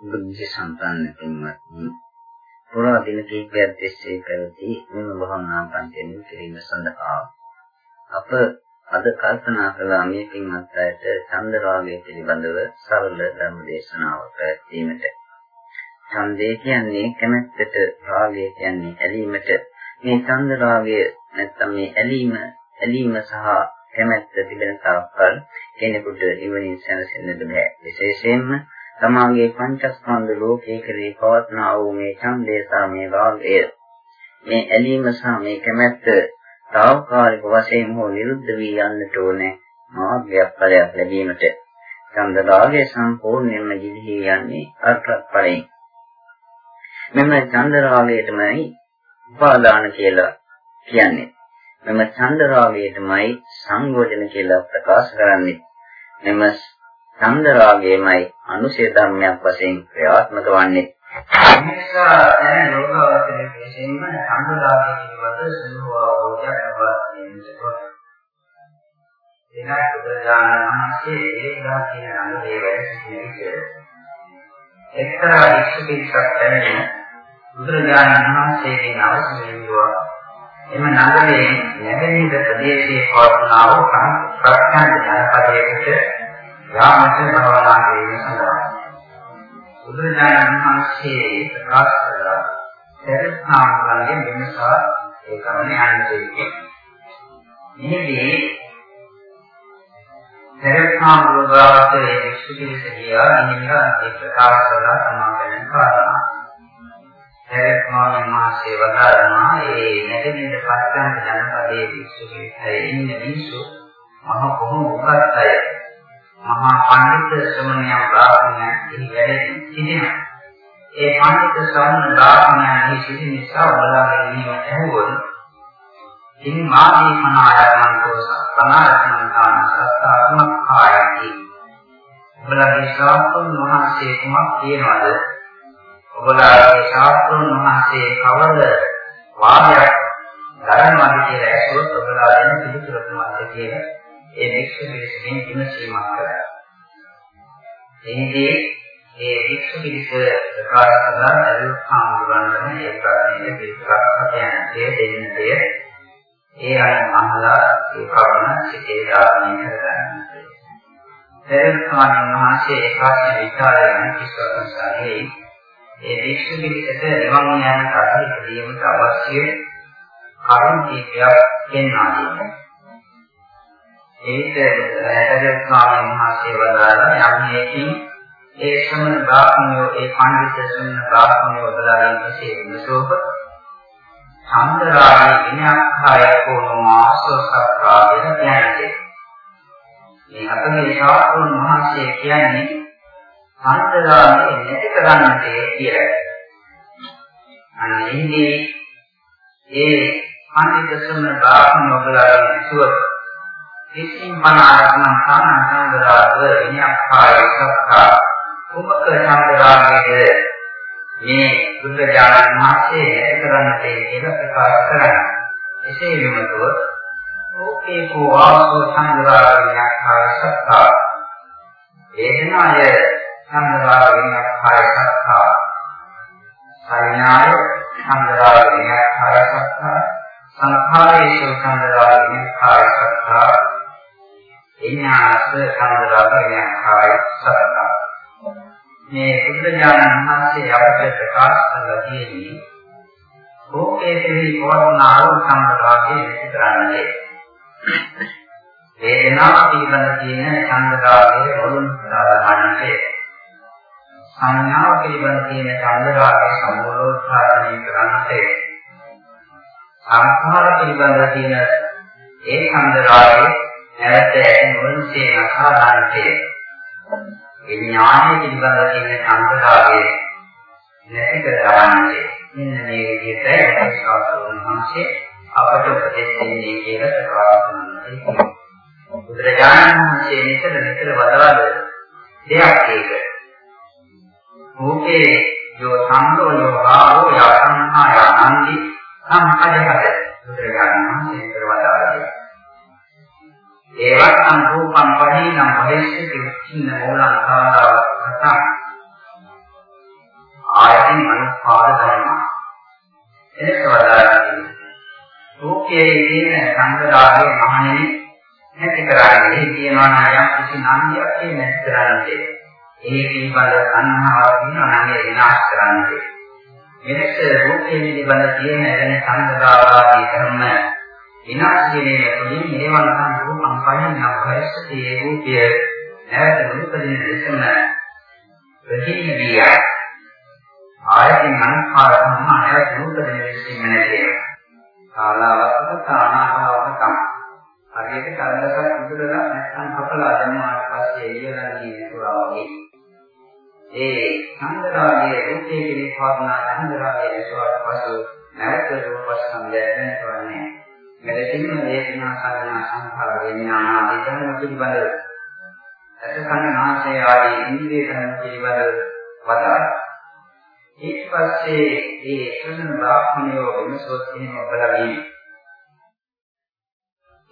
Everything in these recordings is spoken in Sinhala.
බුද්ධ සම්පන්න පින්වත්නි පුරා දින කිහිපයක් තිස්සේ පැවති මෙම භවනා පන්තියෙන් කිරීම සඳහා අප අද කල්පනා කළා මේ පින්වත් අයට ඡන්ද රාගය පිළිබඳව සරල ධර්ම දේශනාවක් පැවැත්වීමට. ඡන්දය කියන්නේ කැමැත්තට රාගය කියන්නේ ඇලීමට. මේ ඡන්ද රාගය නැත්තම් මේ ඇලීම ඇලීම සහ කැමැත්ත තිබෙන තාක්කල් කෙනෙකුට ඉවනින් සැනසෙන්නට බෑ. විශේෂයෙන්ම තමාගේ පංචස්කන්ධ ලෝකයේ කෙරේ පවත්නා වූ මේ ඡන්දය සහ මේ රාගය මේ ඇලීම සහ මේ කැමැත්ත తాවකාලික වශයෙන් හෝ නිරුද්ධ වී යන්නට ඕනේ මාර්ගයක් ඵලයක් ලැබීමට. ඡන්ද රාගය සම්පූර්ණයෙන්ම ජීවි යන්නේ අර්ථ ඵලයෙන්. මෙන්න ඡන්ද රාගයටමයි උපාදාන කියලා කියන්නේ. මෙම ඡන්ද රාගයටමයි සංයෝජන කියලා ප්‍රකාශ කරන්නේ. මෙම ඡන්ද රාගයමයි අනුශය ධර්මයක් වශයෙන් ක්‍රියාත්මක වන්නේ. නිසා දැන් ලෝකවලදී විශේෂයෙන්ම ඡන්ද රාගය පිළිබඳ සිදුව අවබෝධයක් ලබා ගැනීමට එනයි බුදුරජාණන් වහන්සේ ඒකදා කියන අනුදේ වැඩ සිටින විට එක්තරා වික්ෂුපිරිසක් දැනෙන බුදුරජාණන් වහන්සේගේ නවසීරුවා එම නගරයේ නැගෙනහිර ප්‍රදේශයේ පවත්නා වූ ප්‍රඥා ජනපදයකට යාමට භවනා කිරීම සඳහා බුදුරජාණන් වහන්සේ ප්‍රකාශ කළා. සරස්නාමයන් වෙනසා ඒ කමනේ යන්නේ මේදී සරස්නාමවලට විශ්වවිද්‍යාලය ගියා ඉන්නේ ප්‍රකාශ කළා සමාවෙන් කාරණා සරස්නාමයන් වහන්සේ වදාරනවා ඒ නැගෙනහිර පස්කන්ධ ජනපදයේ විශ්වවිද්‍යාලයේ ඉන්න මිනිස්සු මහ බොහෝ උගත් අය? මහා පඬිත් ශ්‍රමණයන් බ්‍රාහ්මණයන් එහි වැඩ සිටිනවා. ඒ පඬිත් ශ්‍රමණ බ්‍රාහ්මණයන් එහි සිටින නිසා ඔබලාගේ නියමයට ඇහුවොත් ඉන් මාදී මන ආයතනකෝ සනාරත්න තාන සත්තාත්මක කායති. ඔබලාගේ ශාස්ත්‍රඥ වහන්සේ කුමක් කියනවාද? ඔබලාගේ ශාස්ත්‍රඥ වහන්සේ කවද වාදයක් දරනවාද කියලා ඇහුවොත් ඔබලා දෙන පිළිතුර තමයි කියන්නේ ඒ වික්ෂ පිළිසෙන් විමසීමක් කරා. එහිදී ඒ වික්ෂ පිළිස ප්‍රකාශ කළා අරුත් ආමුරණන ඒ ප්‍රශ්නේ පිළිතුරක් කියන්නේ දෙන්නතේ ඒ අය අහලා ඒ කරුණ සිතේ ධාරණය කරගන්න. දෙවියන් වහන්සේ ඒකාශ විචාරයන් කිසිවකසාරේ ඒ වික්ෂ පිළිසට නිවන් යන කටයුතු කිරීමට අවශ්‍ය කරුණු කීපයක් පෙන්වා දෙනවා. ඒක රැකගත් ස්වාමීන් වහන්සේ වදාළා යම් හේකින් ඒ ශ්‍රමණ බ්‍රාහ්මණයෝ ඒ පඬිත් ශ්‍රමණ බ්‍රාහ්මණයෝ වදාළා කෙසේ විසෝප සම්දරායි විඤ්ඤාඛාය කෝමාසසක්කාගෙන ඥානසේ මේ අපේ ශාස්ත්‍රඥ මහන්සිය කියන්නේ සම්දරායි නැති කරන්නට කියලා. අනේ ඒ පඬිත් ශ්‍රමණ බ්‍රාහ්මණයෝ වදාළා විසෝප විසින් මන ආරම්භන සානන්දරාග විඤ්ඤාඛාය සත්තා කුමක සම්දරාගයේද මේ බුද්ධ ඥාන මහසේ කරන්නට කියලා ප්‍රකාශ කරනවා. එසේ විමතුව ඕකේ කෝ ආසෝ සම්දරාග විඤ්ඤාඛාය සත්තා වේදනාය සම්දරාග විඤ්ඤාඛාය සත්තා සංඥාය සම්දරාග විඤ්ඤාඛාය සත්තා සංඛාරේසු සම්දරාග විඤ්ඤාඛාය සත්තා විඥානස සම්දරාගෙන කාය සරණා මේ බුදුරජාණන් වහන්සේ අපට ප්‍රකාශ කරලා තියෙන්නේ ඕකේ තෙහි වර්ණාව සම්දරාගේ විතරන්නේ වේදනාව පිළිබඳ තියෙන සම්දරාගේ වරුන් දානන්නේ සංඥාව පිළිබඳ තියෙන සම්දරාගේ සම්බෝධාරණය කරන්නේ. සංස්කාර පිළිබඳ තියෙන ඒ සම්දරාගේ නැවත නොන්සේ නකාරාන්තේ විඥානය පිළිබඳව තියෙන සංකල්පයේ නැති කර ගන්නනේ මෙන්න මේ විදිහට ශාස්ත්‍රඥ වහන්සේ අපට උපදෙස් දෙන්නේ කියලා ප්‍රකාශ කරනවා. බුදුරජාණන් වහන්සේ නිතර නිතර වදාළ දෙයක් ඒක. ඕකේ යෝ සංඝෝ යෝ රාගෝ යසංහාය නන්දි සම්පදපද බුදුරජාණන් වහන්සේ නිතර වදාළා. ඒවත් අනුරූපම් වදී නම් භවිෂ්‍යති චින්න මූලං කාදාවත්තං ආයතන අනුපාද ධර්ම. එක්වදාරි රූපයේ කියන සංගදාගේ මහණෙනි නැති කරන්නේ කියනවා නම් යම් කිසි නන්දියක් ඒ නැති කරන්නේ. ඒ පිළිබඳ සංහාවක් වෙනවා නම් ඒ විනාශ කරන්නේ. මෙලෙස රූපයේ පිළිබඳ තියෙන දැන සංගදාවාදී ධර්ම විනාශ කිරීම තුළින් මේවන් රූපං පයන්න අවශ්‍ය ඒ රූපය නැවත මුලපදින ලෙසම ප්‍රතිවිදිය. ආයතන අනුපාර ධර්ම නැවත මුලපදින ලෙසින් නැතිව කාලාවක තානාවක තමයි. හරියට කල්ලසක් උදුරලා නැත්නම් කපලා දැම්මාට පස්සේ එළියලන්නේ නැතුවා වගේ. ඒ සංගරාගයේ රූපයේ පිළිපවනා සංගරාගයේ නැසුවාට පසු නැවත රූප ස්කන්ධය දැනගන්නේ මෙලෙසින්ම වේදනා සංඥා සංඛාර විඥාන ආදී ධර්ම පිළිබඳව අසකන නාසය ආදී ඉන්ද්‍රිය ධර්ම පිළිබඳව වදාළා. ඊට පස්සේ මේ ශ්‍රමණ බ්‍රාහ්මණයෝ විමසොත් එහෙම බලමින්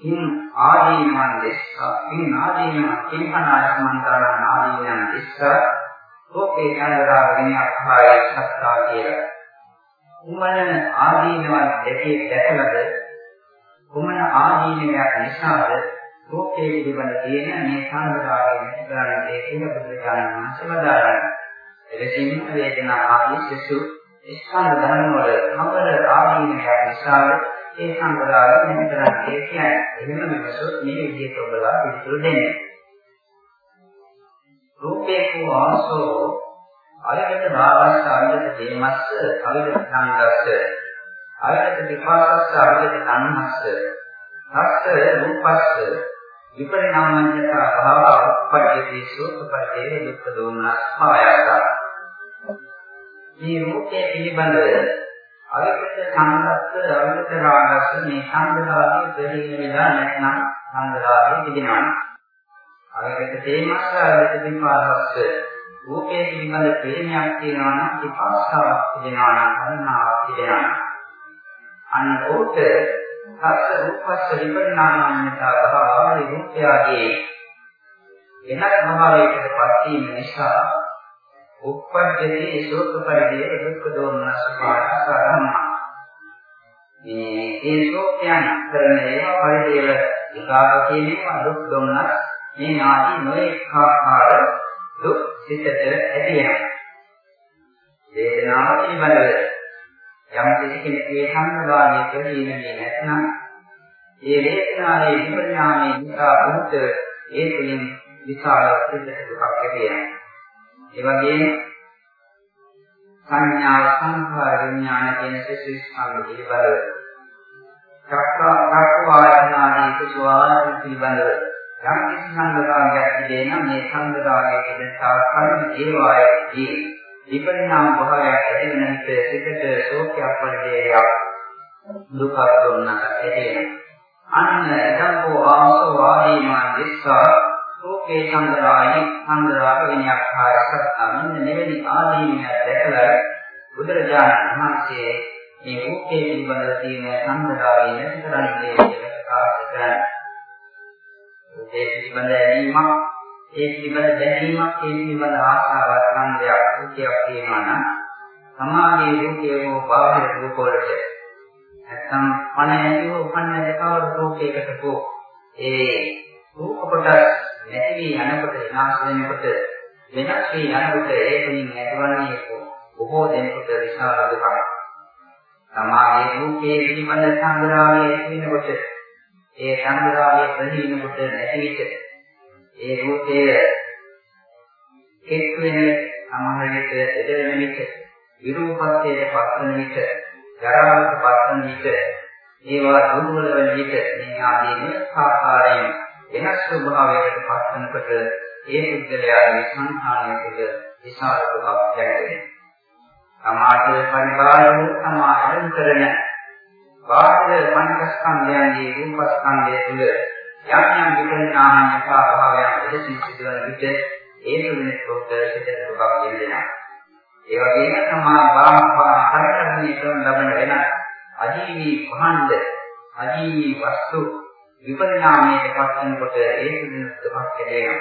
ඉන් ආදීනවන් දෙස්සා ඉන් ආදීනවන් කිම්පනායමන්තරණ ආදීනවන් දෙස්සා ඕකේ යනදා විනයක්ඛාය සත්තා කියලා. උමන ආදීනවන් දෙකේ දැකලාද කුමන ආදීනයක් නිසාද රූපයේ පිළිබඳ තියෙන මේ සංස්කාරයේ නිතරන්නේ කියලා බුදුරජාණන් වහන්සේ වදාළා. එලෙසින් වේදනා ආදී සිසු ස්කන්ධ ධර්ම වල කවර ආදීනයක් නිසාද ඒ සංස්කාරය නිතරන්නේ කියන්නේ. එහෙම මෙවසොත් මේ විදිහට ඔබලා පිළිතුරු දෙන්නේ. රූපේ කෝ ආසෝ අයකට භාවස්ස අවිදත දේමස්ස අවිදත සංගස්ස ආයත විපාකස්ස අවිද තණ්හස්ස හස්ස රූපස්ස විපරිණාමඤ්ඤත භාව උපපජ්ජති සෝතපජ්ජේ දුක්ඛ දෝමනස් පායත මේ රූපයේ පිළිබඳව අවිකට සංගස්ස අවිකට රාගස්ස මේ සංගදාදී දෙහින වෙලා නැත්නම් සංගදාදී තිබෙනවා අවිකට තේමස්ස අවිකට විපාකස්ස රූපයේ පිළිබඳ ප්‍රේමයක් තියෙනවා නම් විපාකාවක් තිබෙනවා නම් අන්නාවක් තිබෙනවා අන්න උත් සත්‍ය රූපස්ස විපරිණාමඤ්ඤතා භාවය රූපයගේ වෙනස් භාවයකට පත් වීම නිසා උප්පජ්ජති සෝත පරිදේ දුක්ඛ දෝමනස පාරසරම්ම මේ ඒ සෝත්‍යයන් කරන ඒවා පරිදේව විකාර කියනවා දුක් දෝමනස් මේ ආදී නොඑක ආකාර දුක් සිතට ඇති වෙනවා. වේදනාව පිළිබඳව යම් කෙනෙක් මේ සංගාමයේ ප්‍රදීනන්නේ නැත්නම් ඒ වේදනාවේ විපරිණාමයේ නිසා උන්ට ඒ තුළින් විශාල සිද්දක ඇති වෙනවා. ඒ වගේම සංඥා සංඛාර විඥාන කියන සිසු ස්කන්ධ පිළිබඳව චක්කාවායනාදී කුසවායන පිළිබඳව යම් කිසි සංගාමයක් තිබෙනම් මේ සංගාමයේ දෙස්සා කර්ම ඒවායේ විපරිණාම භාවයක් ඇති වෙන විට සිතට ශෝකයක් පරිදේයක් දුකක් දුන්නට ඇති අන්න එතම්කෝ ආසෝ වාදීමාන දිස්සා ශෝකේ සංගරායි සංගරාක විනයක් ආයසත්තමින් මෙවැනි ආදීනය දැකලා බුදුරජාණන් වහන්සේ මේ ශෝකේ පිළිබඳ තියෙන සංගරායි නැති කරන්නේ කියලා ප්‍රකාශ කරනවා. ඒ පිළිබඳ ඇලීමක් ඒ පිළිබඳ දැනීමක් ඒ පිළිබඳ ආශාවක් ඡන්දයක් රුචියක් තියෙනවා නම් සමාගයේ රූපයේ හෝ බාහිර රූප වලට නැත්තම් පණ ඇතිව උපන්න දෙකවර රූපයකට හෝ ඒ රූප කොට නැති වී යනකොට විනාශ වෙනකොට වෙනස් වී යනකොට ඒකෙන් ඇතිවන්නේ බොහෝ දෙනෙකුට විශාල දුකක්. සමාගයේ රූපයේ පිළිබඳ සංග්‍රහය ඇති වෙනකොට ඒ සංග්‍රහය ප්‍රදීනකොට නැති විට ඒ රූපය එක් වෙන සමහර විට එද වෙන විට විරූපත්වයට පත්වන විට ජරාවට පත්වන විට ඒවා දුර්වල වෙන විට මේ ආදීන ආකාරයෙන් වෙනස් ස්වභාවයකට පත්වනකොට ඒ පුද්ගලයාගේ සංඛාරයක විශාල දුකක් දැනෙනවා. සමාජයේ පරිබාහිර සමාජයෙන් කරන බාහිර පංචස්කන්ධයන්ගේ රූපස්කන්ධය තුළ යම් යම් විපරිණාමයක අභාවයන් එලෙසින් සිදුවන විට ඒ තුලින් කොට සිදුවන දුකක් දෙනවා. ඒ වගේම සමා බාහපා කරකරණය කරන ලබන වෙන අජීවී භාණ්ඩ අජීවී වස්තු විපරිණාමයට පත්වනකොට ඒ තුලින් දුකක් දෙනවා.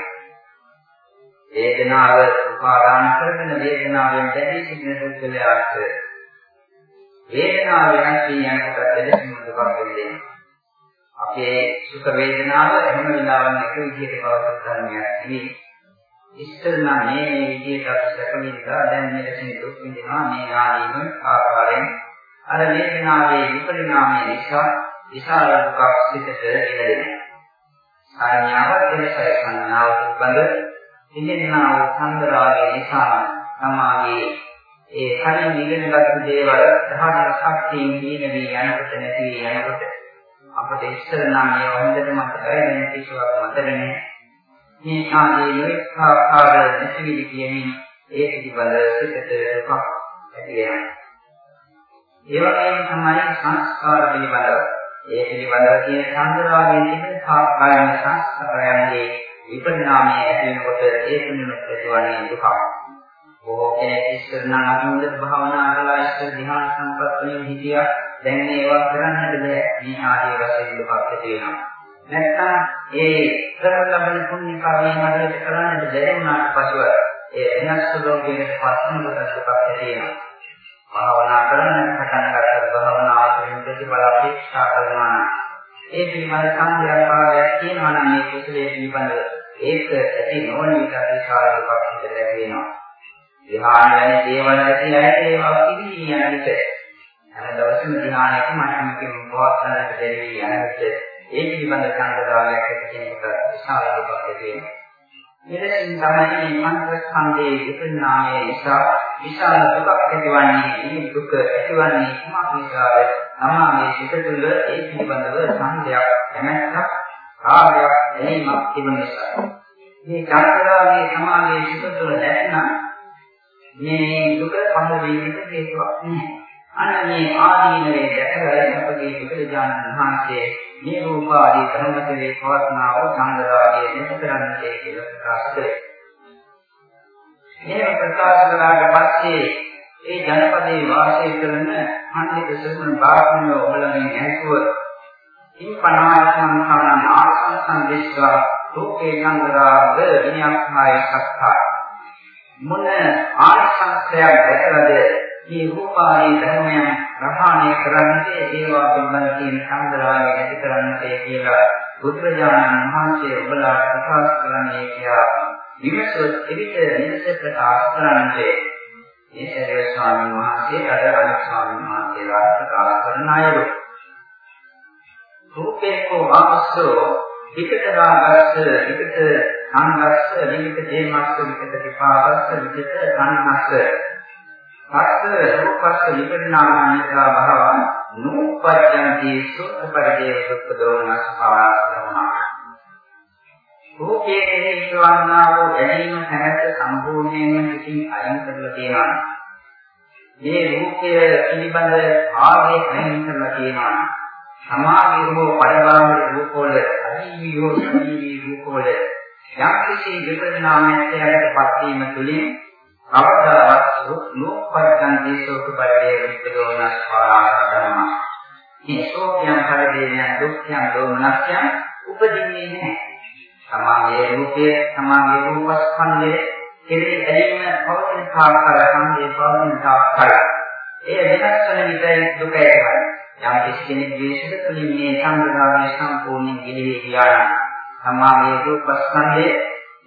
වේදනාව උපාදාන කරගෙන වේදනාවෙන් දැනී සිටින පුද්ගලයාට වේදනාව වෙනස් වී යනකොට එලෙසින් දුකක් දෙනවා. අපේ සුඛ වේදනාව හැම වෙලාවෙම එක විදිහට පවතින ධර්මයක් නෙවෙයි. ඉස්සර නම් මේ මේ විදිහට අපි සැක විඳලා දැන් මෙලෙසින් දුක් විඳිනවා මේ ආදීන ආකාරයෙන් අර වේදනාවේ විපරිණාමය නිසා විශාල දුකක් සිතට එළදෙනවා. සංඥාව දෙලසයි සංඥාව පිළිබඳ ඉන්දිනා වූ සංදරාගේ නිසා තමාගේ ඒ කලින් ඉගෙනගත්තු දේවල් දහන ශක්තියින් දීන වී යනකොට නැති වී යනකොට අපට ඉස්සර නම් මේ හොඳට මතකයි මේ කිසිවක් මතක නැහැ. මේ ආදී නිස්සාකාර නැතිවි කියමින් ඒ පිළිබඳ සිතට දුකක් ඇති වෙනවා. ඒ වගේම තමයි සංස්කාර පිළිබඳව ඒ පිළිබඳව කියන සංදරාගේ තිබෙන සාකාරණ සංස්කාරයන්ගේ විපරිණාමය ඇති වෙනකොට ඒ පිළිබඳව ප්‍රතිවන්නේ දුකක්. බොහෝ කෙනෙක් ඉස්සර නම් අනුන්දට භාවනා කරලා ඉස්සර ධ්‍යාන සම්පත්තියෙන් හිටියා. දැන් ඒවා කරන්නට බෑ. මේ ආදී වශයෙන් දුකක් ඇති වෙනවා. නැත්නම් ඒ කරන ලබන පුණ්‍ය කර්මයන් හරියට කරන්නට බැරි වුණාට පසුව ඒ වෙනස් ලෝකයේ පස්සම දුකක් ඇති වෙනවා. භාවනා කරන්න පටන් ගන්නකොට භාවනාව තුළින් ප්‍රතිඵල අපේක්ෂා කරනවා නම් ඒ පිළිබඳ සංඥාවක් භාවයක් තියෙනවා නම් මේ කුසලයේ පිළිබඳ ඒක ඇති නොවන විට අතිශාල දුකක් හිතට ලැබෙනවා. ධ්‍යාන වැනි දේවල් ඇති ඇයි ඒවා පිළිගිය යන විට අර දවසම ධ්‍යානයක මට්ටමකින් පවත්වන්නට දෙවි යන විට ඒ පිළිබඳ සංකල්පයක් ඇති කෙනෙකුට විශාල දුකක් ඇති වෙනවා. මෙලෙසින් තමයි මනස ස්කන්ධයේ විපරිණාමය නිසා විශාල දුකක් ඇතිවන්නේ. මේ දුක ඇතිවන්නේ කුමක් නිසාද? තමා මේ සිත තුළ ඒ පිළිබඳව සංදයක් කැමැත්තක් කාර්යයක් දැනීමක් තිබෙන නිසා. මේ චක්‍රාවේ සමාගයේ සිත තුළ නැත්නම් මේ දුක පහළ වීමට හේතුවක් නැහැ. අන්න මේ ආදීනවේ දැකලා අපගේ බුදුරජාණන් වහන්සේ මේ රූපාදී ධර්මකේ පවත්නාව සංගරාගේ නිතරන්නේ කියලා ප්‍රකාශ කළේ. මේ ප්‍රකාශ කළාට පස්සේ ඒ ජනපදයේ වාසය කරන පඬිත සුමන බාහමන ඔබලමින් ඇසුව ඉන් පනායසං සාන ආසං විශ්වා රූපේ සංගරාග විඤ්ඤාණය සත්තා මොන ආනිසංසයක් දැකලාද මේ රූපාදී ධර්මයන් ප්‍රහාණය කරන්නේ ඒවා පිළිබඳ තියෙන සංග්‍රහය ඇති කරන්නේ කියලා බුදුරජාණන් වහන්සේ ඔබලාට ප්‍රකාශ කරන්නේ කියලා විමසොත් එවිට නිසස ප්‍රකාශ කරන්නේ. මේ සරිය ස්වාමීන් වහන්සේ අර අනිත් ස්වාමීන් වහන්සේලා ප්‍රකාශ කරන අයලු රූපේ කෝ ආමස්සෝ විකට රාගස්ස විකට සංගස්ස විකට දේමස්ස විකට විපාකස්ස විකට සංහස්ස පස්ස රූපස්ස විපරිණාමයතා භව නූපජ්ජන්ති සුඛ පරිදේ සුඛ දෝමනස් පාරාක්‍රමනා රූපයේ කෙරෙහි වන්නා වූ දැනීම හැමත සම්පූර්ණයෙන්ම පිටින් අයින් කරලා තියෙනවා. මේ රූපය පිළිබඳ ආවේ අයින් කරලා තියෙනවා. සමාධි රූප පරිබාහිර රූපවල අදීවියෝ සමීවි රූපවල යම් කිසි විපරිණාමයකට පත් වීම තුළින් අවදාවත් නෝපත්තන් දේශෝක පරිදේ විද්දෝනස් පාරාකරම මේ සෝඛයන් පරිදේයන් දුක්ඛයන් දෝමනස්යන් උපදින්නේ නැහැ. සමාගයේ රූපය සමාගයේ රූපස්කන්ධය කෙරෙහි ඇලීම පවතින කාර්යය සංගේ පවතින කාර්යය ඒ වෙනස් වන විදිහේ දුක ඇතිවන්නේ යම් කිසි කෙනෙක් ද්වේෂක තුලින් මේ සංග්‍රහය සම්පූර්ණයෙන් ගිලිහි ගියා නම් සමාගයේ රූපස්කන්ධය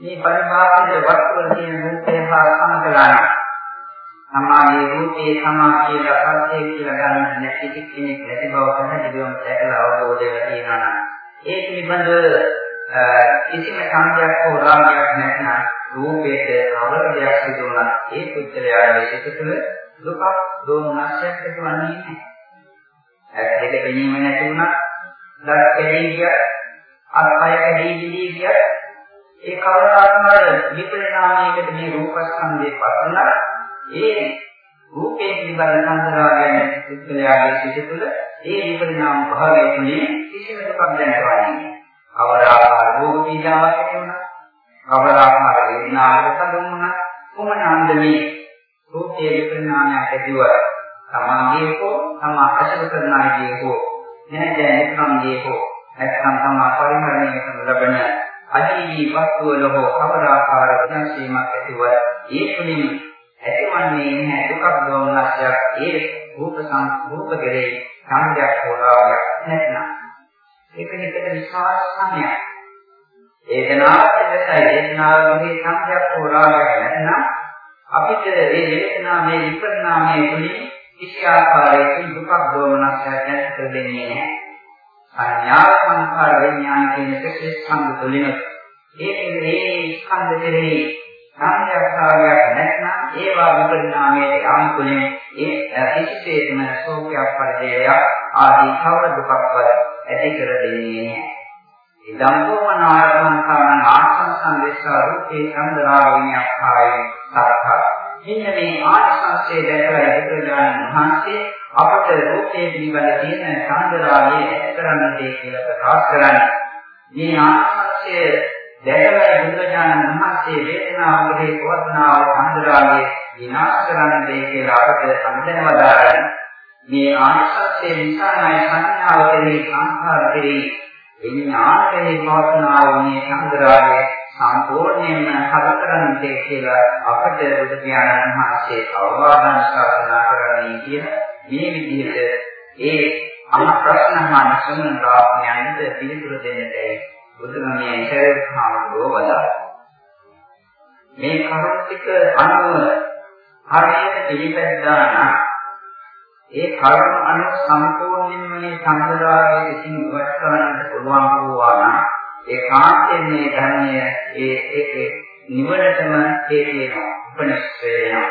මේ පරිභාෂිත වස්තුවල තියෙන රූපය හා සමගලන සමාගයේ රූපේ සමා කියලා සත්‍ය කියලා ගන්න නැති කෙනෙක් නැති බව පැහැදිලිවම දැකලා අවබෝධ වෙලා තියෙනවා නම් ඒ පිළිබඳව කිසිම සංඥාවක් හෝ රාගයක් නැත්නම් රූපයට අවරදයක් සිදු වුණා ඒ පුද්ගලයාගේ සිත තුළ දුක දෝමනස්යක් ඇතිවන්නේ නැහැ. ඇස් දෙක පෙනීම නැති වුණා, දත් කැඩී ගිය, අත්පය කැඩී ගිය ගිය ඒ කවදාකවත් විපරිණාමයකට මේ රූපස්කන්ධේ පස්සනා ඒ රූපේ පිළිබඳ සංස්කාරයන් පුද්ගලයාගේ සිත තුළ ඒ විපරිණාම භාවයේ කිසිම දුකක් දැනෙන්නේ නැහැ. කවදාකාර රෝග පීඩාවක් ඇති වුණා. කවදාකාර වේදනාවක් සඳුන්නා. කොමන අන්දමේ රූපයේ විපරිණාමයක් ඇතිව තමාගේ හෝ තමා අසල කරන අයගේ හෝ නැත්නම් එක්කම්ගේ හෝ නැත්නම් තමා පරිමරණය කරන ලබන අජීවී වස්තුවල හෝ කවදාකාර වෙනස් වීමක් ඇතිව ඒ තුළින් ඇතිවන්නේ නැහැ. දුකක් දෝමනස්යක් ඒ රූප සං රූප කෙරේ සංඥා හොරාවක් නැත්නම්. ඒක හිතට විශාල ස්ථානයක්. වේදනාව දෙකයි වේදනාවගේ සංඛ්‍යාවක් හොරාගන්න නැත්නම් අපිට මේ වේදනාව මේ විපරිණාමයේ තුලින් කිසි ආකාරයකින් දුකක් දෝමනස්යක් නැති කර දෙන්නේ නැහැ. සංඥා සංකාර විඥාන කියන දෙකේ ස්කන්ධ තුලින් ඒකේ මේ ස්කන්ධ දෙකේ සංඥාකාරයක් නැත්නම් ඒවා විපරිණාමයේ යාම තුලින් ඒ කිසිසේත්ම සෝඛයක් පරිදේය ආදී කවර දුකක්වත් ඇති කර දෙන්නේ නැහැ. ඉදම්පෝමනාරංකාන ආසංසංදේශා රූපේ චන්දරාවිඤ්ඤාඛායේ සත්තා. මෙන්න මේ ආසංසයේ දැකලා බුදුරජාණන් වහන්සේ අපට රූපේ පිළිබඳ තියෙන චන්දරාවිය ඇති කරන්නට කියලා ප්‍රකාශ කරන්නේ. මේ ආසංසය දැකලා බුදුරජාණන් වහන්සේ වේදනාවගේ පවත්නාව චන්දරාවිය විනාශ කරන්නට කියලා අපට සම්දෙනවදාරන. මේ ආසංසයේ නිසායි සංඥාව කෙරෙහි සංඛාර කෙරෙහි විඥානයේ පවත්නා වූ සංග්‍රහය සම්පූර්ණයෙන්ම හදකරන්නේ කියලා අපට බුදු පියාණන් වහන්සේ අවවාදන් ශාසනා කරන්නේ කියන මේ විදිහට ඒ අම ප්‍රශ්න අහන සම්මතාඥයන්ට පිළිතුරු දෙන්නටයි බුදුගමයේ ඉතරහාමුදුරුවෝ වදාළා. මේ කරුණ ටික අනුව හරියට පිළිපැද්දා නම් ඒ කර්ම අනුව සම්පූර්ණයෙන්ම මේ සංසාරයේ විසින් ඉවත් කරන්නට පුළුවන් වූවා නම් ඒ කාන්තයෙන් මේ ධර්මය ඒ ඒ නිවනටම හේතුවෙනවා උපනිෂ්ඨ වෙනවා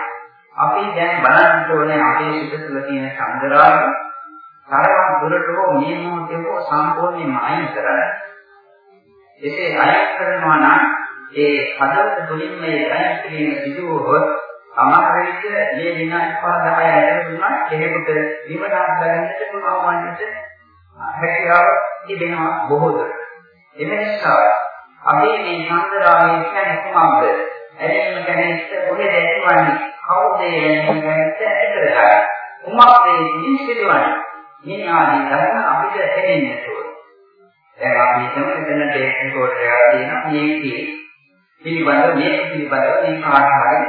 අපි දැන් බලන්න ඕනේ අපේ සිත තුළ තියෙන සංසාරය තරම් දුරට මේ මොහොතේ සම්පූර්ණයෙන්ම අයින් කරන්න. එසේ අයින් කරනවා නම් ඒ හදවත තුළින් මේ අයින් කිරීම සිදු වුවොත් සමහර විට මේ විනාඩි 5 10 ඇතුළත කෙනෙකුට විමනාක් ගන්නට පුළුවන් වන්නට හැකියාව තිබෙනවා බොහෝ දුරට. එම නිසා අපි මේ සම්දරාමයේ කියන්නේ කොහොමද? ඇලීම ගැන කොහෙද ඇතිවන්නේ? කවුද ඇලීම ගැන ඇතරගන්නේ? කුමක්ද නිසිදුවන්නේ? මේ ආදී ධර්ම අපිට තේරෙන්න ඕනේ. දැන් අපි හිතමු එතන ටේක් රෙකෝඩර් එකක් තියෙනවා. මේකේ පිළිබඳව මේක පිළිබඳව මේ කාර්යය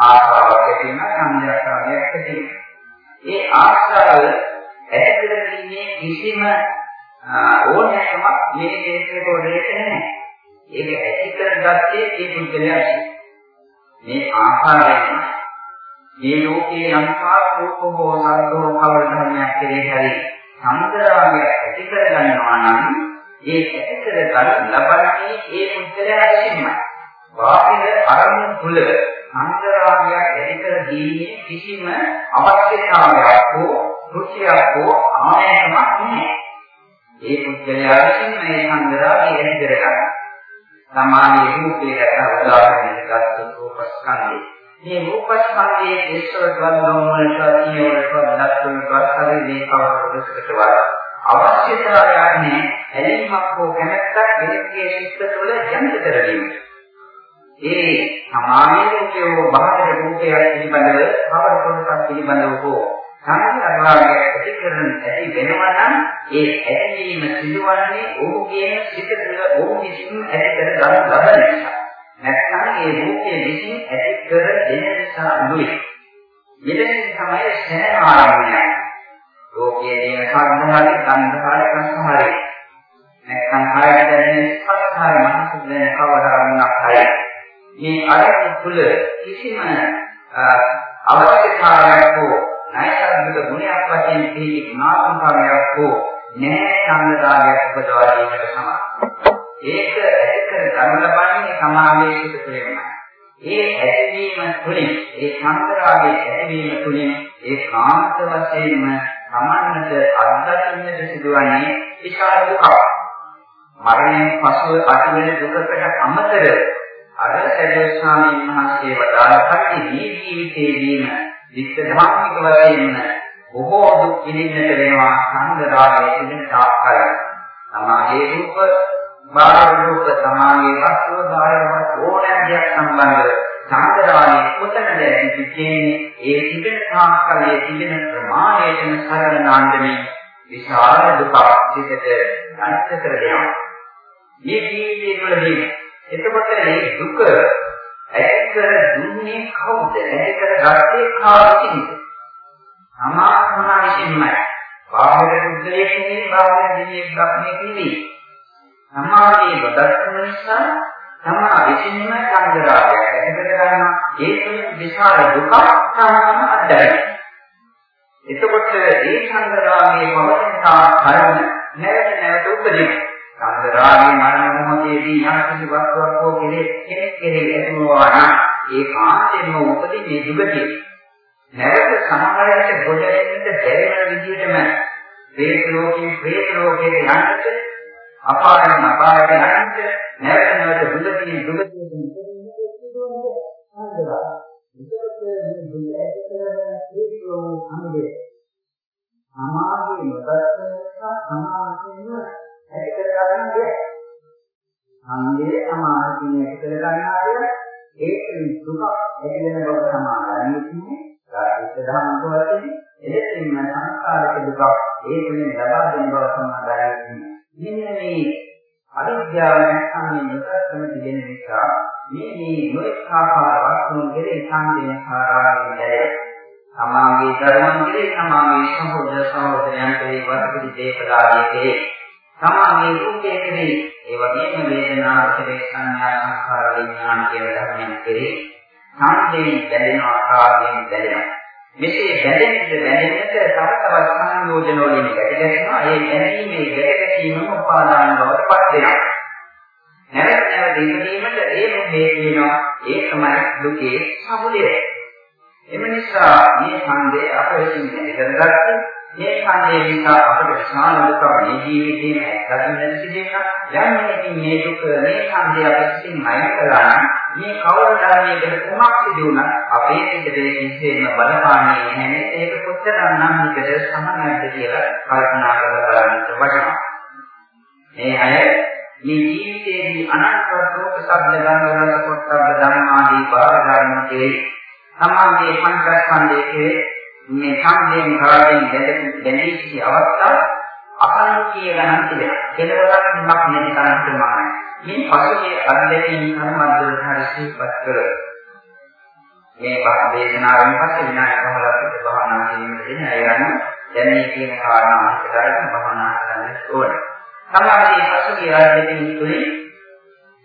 ආශාවක් ඇති වෙනවා සංඥාකාරයක් ඇති වෙනවා. ඒ ආශාව ඇතිවෙන්නේ කිසිම ඕනෑකමක් මේ දේශේ පොඩේට නැහැ. ඒක ඇති කරගත්තේ ඒ පුද්ගලයා මේ ආහාරයෙන් මේ ලෝකේ යම්කා රූපෝ සද්දෝ කවර ධර්මයක් කෙරේ හැරි සම්තරාගය ඇති කරගන්නවා නම් ඒ ඇති කරගන්න ලබන්නේ ඒ පුද්ගලයා විසින්මයි. බාහිර අරමුණු තුල අන්තරාගයක් ඇති කර දීමේ කිසිම අවශ්‍යතාවයක් හෝ රුචියක් හෝ ආයතනයක් නැහැ. ඒ පුද්ගලයා විසින් මේ අන්තරාගය ඇති කරගන්න. සමානයේ රූපේ උදාහරණයක් ගත්තොත් රූපස්කන්ධය. මේ රූපස්කන්ධයේ දේශවල වන්දෝමන ශාතිය වලට දක්වන ප්‍රකාරයේ මේ කවරදකට වඩා අවශ්‍යතාවයක් නැහැ. ඇලීමක් හෝ කැමැත්තක් දෙකේ සිත් තුළ ජනිත කරගන්න. ඒ සමානයේ රූපය බාහිර රූපය පිළිබඳව කවර කොටසක් පිළිබඳව හෝ සමාධි අනුවාදයේ ප්‍රතික්‍රමන ඇති වෙනවා නම් ඒ ඇතිවීම සිදුවන්නේ ඔහුගේ සිත තුළ ඔහු විසින් ඇති කර ගන්න බබ නිසා. නැත්නම් ඒ රූපයේ විසින් ඇති කර දෙන නිසා නෙවෙයි. මෙතනින් තමයි සෑම ආරම්භය. රෝගයේ දෙන සංහාරේ සංහාරේ සංහාරේ. නැත්නම් කායයට දැනෙන ස්පර්ශාර මනසට දැනෙන කවදාරණක් හරි. මේ අරමුණ තුළ කිසිම අවශ්‍යතාවයක් හෝ නෛසර්ගික ගුණයක් වශයෙන් පිළි නාමකාරයක් හෝ නැහැ සංගතාවයක් උපදවා දීමට සමාන. ඒක ඇතිකර ගන්න ලබන්නේ සමාවයේ සිට තුළින්මයි. ඒ ඇතිවීම තුළින් ඒ සංතරාගේ ඇතිවීම තුළින් ඒ කාන්ත වශයෙන්ම සමන්නට අත්දකින්නට සිදුවන්නේ විශාල දුකක්. මරණයෙන් පසුව ඇතිවෙන දුකකට අමතරව අර සැදේ ස්වාමීන් වහන්සේ වදාළ කටි මේ ජීවිතයේදීම විස්ස ධාර්මික වශයෙන් බොහෝ දුක් විඳින්නට වෙනවා සංගරාගයේ තිබෙන තාක්කල්. සමාගයේ රූප, බාහිර රූප, සමාගයේ වස්තුව, බාහිර ඕනෑම දෙයක් සම්බන්ධව සංගරාගයේ කොතනද තිබෙන්නේ? ඒ තිබෙන තාක්කලයේ තිබෙන ප්‍රමාණයටම සරල නාන්දමේ විශාල දුකක් පිටට අනිත්‍ය කර දෙනවා. මේ ජීවිතයේ වලදී එතකොට මේ දුක ඇති කර දුන්නේ කවුද? ඇති කර ගත්තේ කාවින්ද? සමාධිමයි. බාහිර බුද්ධලේ නෙවෙයි බාහිර දෙවියෙක් ධර්මයේ කිවි. සමාධියේ බදස්සන නිසා තමා විසින්ම සංග්‍රහයක් ඇතිකර ගන්නවා ඒක විශාල දුකක් තමම අත්දැකීම. එතකොට ඒ සංග්‍රහයේ පවතින කාරණ නැවත නැවත උපදිනවා. සංග්‍රහයේ මරණ මොහොතේදී යම් කිසි වස්තුවක් හෝ කෙනෙක් කෙනෙක් කෙරෙහි ඇතිවෙනවා නම් ඒ කාන්තේම උපදින්නේ දුගතිය. නැවත සමහරවිට ගොඩ එන්නට බැරි වෙන විදිහටම ප්‍රේත ලෝකේ ප්‍රේත ලෝකේ යන්නට අපායන් අපායට යන්නට නැවත නැවත දුගතිය දුගතිය කියන්නේ අන්දරා. විතරක මේ දුක ඇතිකරන හේතුව අනුදේ. සමාධිය නොදස්සනක සමාධියෙන් ඇතිකර ගන්නද? ඡන්දේ සමාධියෙන් ඇතිකර ගන්නාද? ඒක දුක ඇති වෙන බව සමාධිය කියන්නේ. රාජිත ධම්ම වශයෙන් එලෙසින්ම සංස්කාරක දුක ඒකෙන් ලබා දෙන බව සමාධිය කියන්නේ. මෙන්න මේ අවිද්‍යාව නැත්නම් මේ මුසක්කම තිබෙන නිසා මේ මේ නොඑක ආකාර වස්තුන් කෙරේ සංකේන කාරණා දැය. සමාගයේ ධර්මයන් කෙරේ සමාගයේ සහෝදර සහෝදරයන් කෙරේ වර්ධිත දේපදාලිය කෙරේ සමාගයේ රූපයේ කෙරේ ඒ වගේම වේදනාව කෙරේ සංඥා සංස්කාර විඥාන කියන ධර්මයන් කෙරේ සංකේන දැනෙන ආකාරයෙන් දැනෙනවා. මෙසේ බැඳෙන්න බැඳෙන්නට තව තවත් සංයෝජන වලින් ගැටගැහෙනවා. ඒ ගැටීමේ ගැටගැසීමම උපාදාන බවට පත් වෙනවා. නැවත නැවත ඉදීමට ඒ මොහේ වෙනවා. ඒ තමයි දුකේ සමුදය. එම නිසා මේ ඡන්දය අප විසින් දැකගත්තේ මේ ඡන්දය නිසා අපට විශාල දුකක් මේ ජීවිතේම ඇතිවෙන සිදුවෙන යන්නේ මේ දුක මේ ඡන්දය අප විසින් අයින් කළා නම් මේ කවර ධර්මයකට කුමක් සිදු වුණත් අපේ සිතේ විශේෂම බලපාන්නේ නැහැ ඒක කොච්චරනම් මේකට සමානයිද කියලා කල්පනා කරලා බලන්න වටිනවා. මේ අය මේ ජීවිතයේදී අනන්ත රූප ශබ්ද ගන්ධ රස පොට්ටබ්බ ධම්මාදී බාහිර ධර්ම කෙරෙහි සමාගයේ පංචස්කන්ධයේ මේ සම්මයෙන් කරගෙන දැනී සිටි අවස්ථාව අසංකීය ගණන් තිබෙනවා. කෙලවරක් නිමක් නැති තරම් ප්‍රමාණයි. මේ පසුගිය අධ්‍යයනයේ සම්බන්ධව හරිසිපත් කර මේ දේශනාවෙන් පස්සේ විනායක මහලත් භාවනා කිරීමට දෙන අය යන දැනී කියන කාරණා අනිතරට භාවනා කරන්න ඕනේ. සමාධියේ පසුගිය අධ්‍යයනයේ තුලින්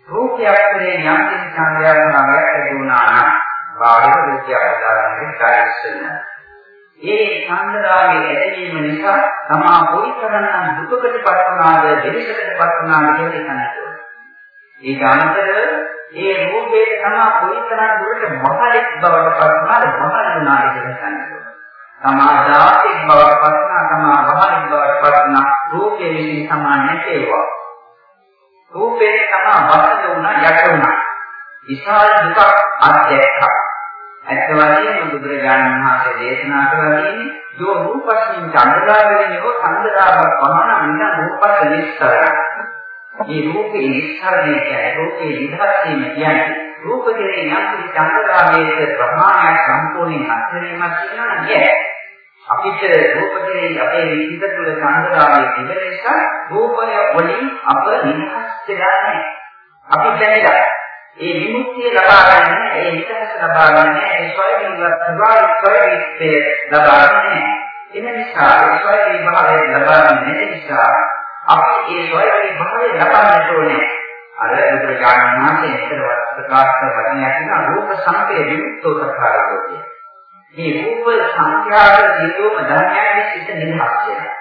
රූපයක් කෙරේ යම් කිසි සංඥාවක් නැති වුණා නම් බාහිර රූපයක් අදාළන්නේ කායස්සන. ඒ සංදරාගේ ඇතිවීම නිසා තමා කොයිතරම් දුකකට පත් වුණාද, දෙවිසකට පත් වුණාද කියන එක නේද? ඊට අමතරව ඒ රූපේ තමා කොයිතරම් දුරට මහලෙක් බවට පත් වුණාද, මහල වුණාද කියන එක සමාජාතික බවට පත් වුණා, තමා මහලෙක් බවට පත් වුණා, රූපේ විසින් තමා නැතේවා. රූපේ තමා බසද වුණා, යට වුණා. විශාල දුකක් අත්දැක්කා. ඇත්ත වශයෙන්ම බුදුරජාණන් වහන්සේ දේශනා කරලා තියෙන්නේ යෝ රූපස්මින් චන්දරාවෙනියෝ චන්දරාවක් පමණ නිකන් රූපස් නිස්සරණ. මේ රූපේ නිස්සරණය කියන්නේ රූපේ විදහාසීම කියන්නේ රූප කෙරේ යම් කිසි චන්දරාවයේ ප්‍රමාණයක් සම්පූර්ණයෙන් අත්හැරීමක් කියනවා නෑ. අපිට රූප කෙරේ අපේ විචිත තුළ චන්දරාවයේ තිබෙන නිසා රූපය වලින් අප නිදහස් වෙලා නැහැ. අපි දැනගන්න ඒ විමුක්තිය ලබා ගන්න, ඒ විතහස ලබා ගන්න, ඒ ස්වයංවත් ස්වභාවික ලබා ගන්න. එන නිසා ඒ ස්වයං භාවය ලබා ගන්න නිසා අපි ඒ ස්වයං භාවය ලබන්නට ඕනේ. අර බුදුරජාණන් වහන්සේ ඉස්සරවට ප්‍රකාශ කරන වචනයක් තියෙනවා රූප සංකේ විමුක්තෝ සත්‍යාරෝපය. මේ රූප සංඛ්‍යාත දියෝම ධර්මයන්ගේ සිට නිදහස් වෙනවා.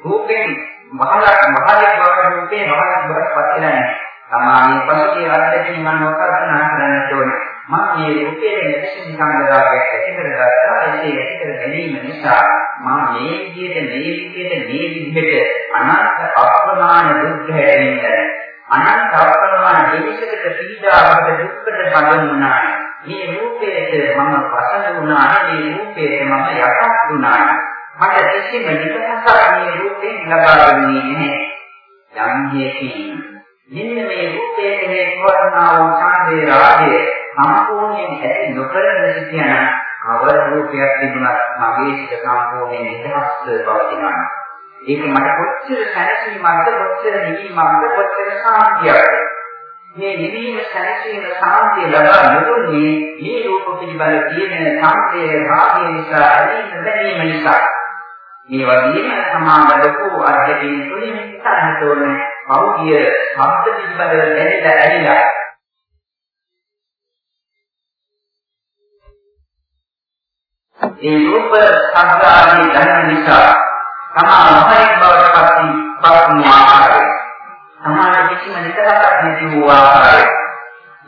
රූපෙන් මහලක් මහලක් බවට රූපේ මහලක් බවට පත් වෙලා නැහැ. සමාධිය පසුගිය අත්දැකීම් මම කල්පනා කරන්නට ඕනේ. මම මේ රූපයේ නැතිසින් සංගදාගයක් ඇති කරගත්තා. ඒ ඇති කර ගැනීම නිසා මම මේ විදිහට මේ විදිහට මේ විදිහට අනන්ත අප්‍රමාණ දුක් හැදෙන්නේ අනන්ත අප්‍රමාණ දෙවිසකට පීඩාවකට දුක්කට බඳුන් වුණා. මේ රූපයට මම පසඳ වුණා. මේ රූපයට මම යටත් වුණා. මට කිසිම නිකසක් මේ රූපයෙන් ලබා ගන්නේ නැහැ. යම් හේකින් මෙන්න මේ රූපයේ හේතුවන්නා වූ ඡන්දේ රාගය සම්පූර්ණයෙන් ඇති නොකරන සිටින කවර රූපයක් තිබුණත් මගේ සිත සම්පූර්ණයෙන් නිදහස්ව පවතිනවා. ඒක මට කොච්චර සැනසීමක්ද කොච්චර නිවීමක්ද කොච්චර සාන්තියක්ද මේ නිවීම සැනසීම සාන්තිය ලබා නොදුන්නේ මේ රූප පිළිබඳ තියෙන සංකේය රාගය නිසා ඇතිවෙන දැනීම නිසා මේ වගේම සමාවදකු අධ්‍යයනය තුළින් හිතන්නට ඕනේ පෞද්ගලික ශබ්ද පිළිබඳව දැනෙලා ඇවිලා ඒ රූප ශබ්ද ආදී දැනෙන නිසා තමා මොහොතක් බවට පත් පත් ආකාරය. සමාන කිසිම නිතරක් නැති වූ ආකාරය.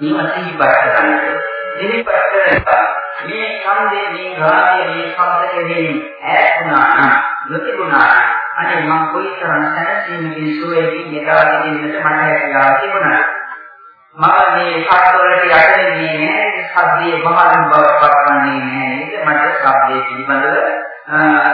මේ සිහිපත් කරන්නේ සිහිපත් කරලා මේ ඡන්දේ මේ රාගයේ මේ ශබ්ද කෙරෙහි ඈත්ුණා නම් නොතිබුණා අනේ මම කොයිතරම් සැනසීමකින් සුවයකින් යදාගෙන ඉන්නට මට හැකියාව තිබුණා. මම මේ ශබ්දවලට යටෙන්නේ නැහැ ශබ්දයේ මහලුම් බව පත්වන්නේ නැහැ. මට ශබ්දයේ පිළිබඳව